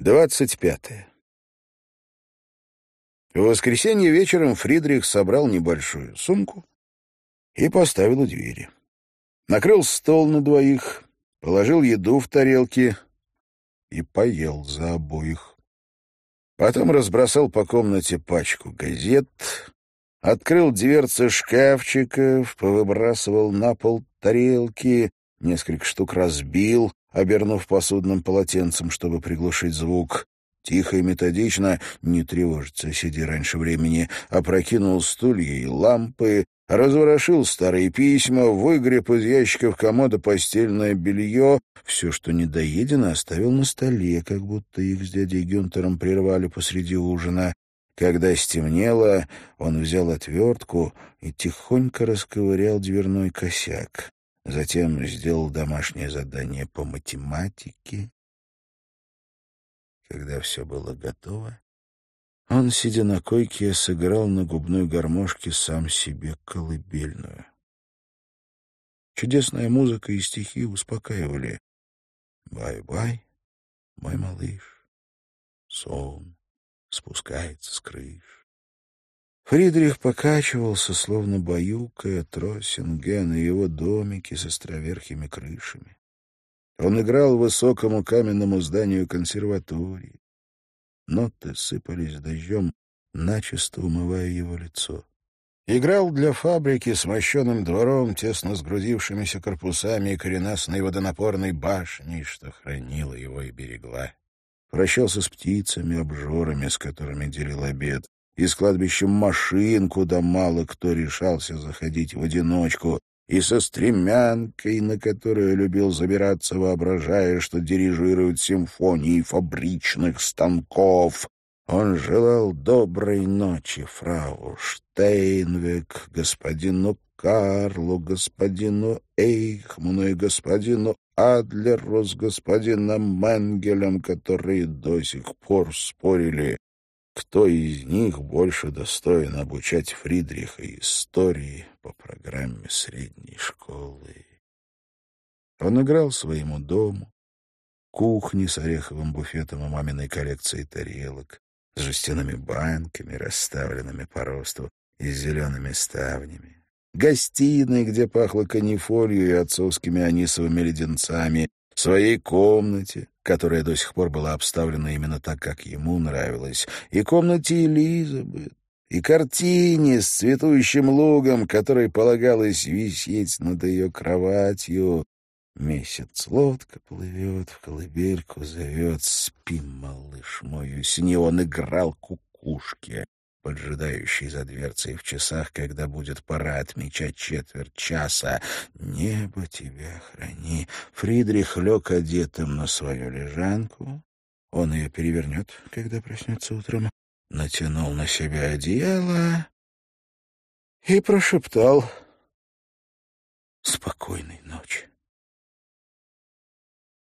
Двадцать пятое. В воскресенье вечером Фридрих собрал небольшую сумку и поставил у двери. Накрыл стол на двоих, положил еду в тарелки и поел за обоих. Потом разбросал по комнате пачку газет, открыл дверцы шкафчиков, повыбрасывал на пол тарелки, несколько штук разбил, обернув посудным полотенцем, чтобы приглушить звук. Тихо и методично, не тревожиться, сиди раньше времени, опрокинул стулья и лампы, разворошил старые письма, выгреб из ящиков комода постельное белье, все, что недоедено, оставил на столе, как будто их с дядей Гюнтером прервали посреди ужина. Когда стемнело, он взял отвертку и тихонько расковырял дверной косяк. Затем сделал домашнее задание по математике. Когда все было готово, он, сидя на койке, сыграл на губной гармошке сам себе колыбельную. Чудесная музыка и стихи успокаивали. «Бай-бай, мой малыш, сон спускается с крыш». Фридрих покачивался, словно баюкая Троссинген и его домики с островерхими крышами. Он играл высокому каменному зданию консерватории. Ноты сыпались дождем, начисто умывая его лицо. Играл для фабрики с мощеным двором, тесно сгрузившимися корпусами и коренастной водонапорной башней, что хранила его и берегла. Прощался с птицами, обжорами, с которыми делил обед и с кладбищем машин, куда мало кто решался заходить в одиночку, и со стремянкой, на которую любил забираться, воображая, что дирижирует симфонией фабричных станков. Он желал доброй ночи фрау Штейнвек, господину Карлу, господину Эйхману и господину Адлеру с господином Менгелем, которые до сих пор спорили, кто из них больше достоин обучать Фридриха истории по программе средней школы. Он играл своему дому, кухне с ореховым буфетом и маминой коллекцией тарелок, с жестяными банками, расставленными по росту, и с зелеными ставнями, гостиной, где пахло канифолью и отцовскими анисовыми леденцами, своей комнате, которая до сих пор была обставлена именно так, как ему нравилось, и комнате Элизабет, и картине с цветущим лугом, которой полагалось висеть над ее кроватью. Месяц лодка плывет, в колыбельку зовет «Спи, малыш мой!» С ней он играл кукушки поджидающий за дверцей в часах, когда будет пора отмечать четверть часа. Небо тебя храни. Фридрих лег одетым на свою лежанку. Он ее перевернет, когда проснется утром. Натянул на себя одеяло и прошептал «Спокойной ночи».